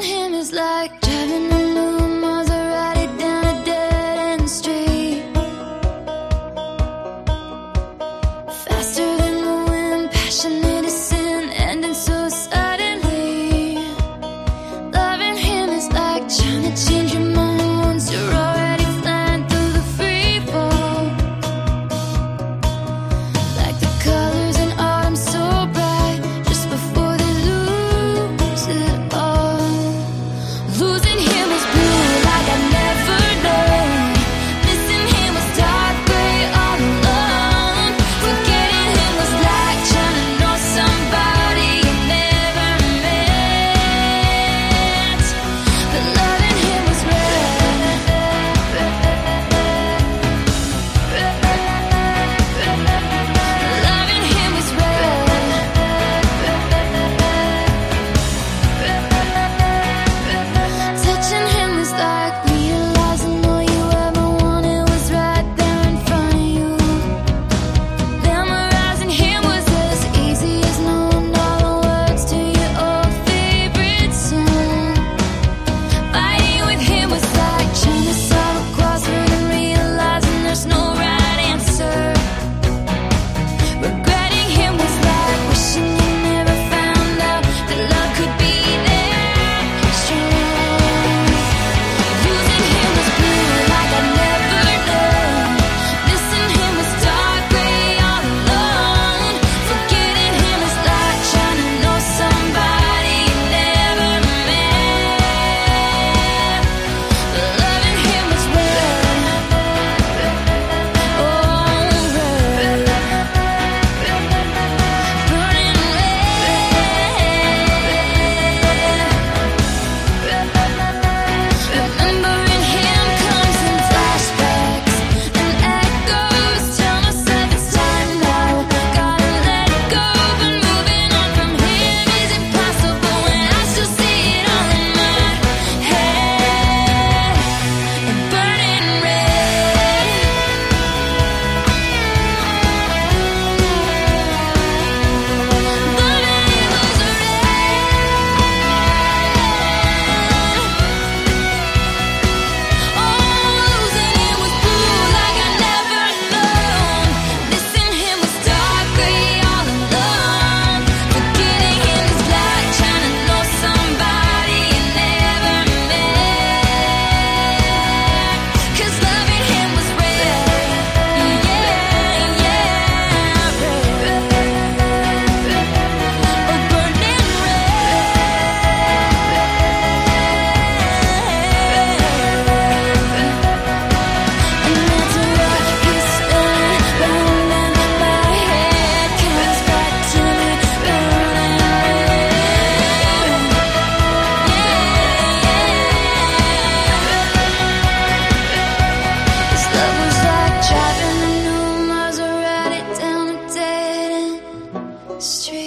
Him is like driving a new Street.